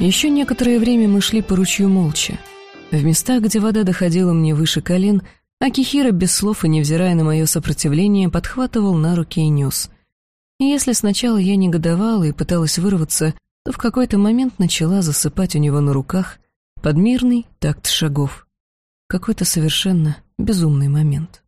Еще некоторое время мы шли по ручью молча. В местах, где вода доходила мне выше колен, Акихира без слов и невзирая на мое сопротивление подхватывал на руки и нес. И если сначала я негодовала и пыталась вырваться, то в какой-то момент начала засыпать у него на руках под мирный такт шагов. Какой-то совершенно безумный момент.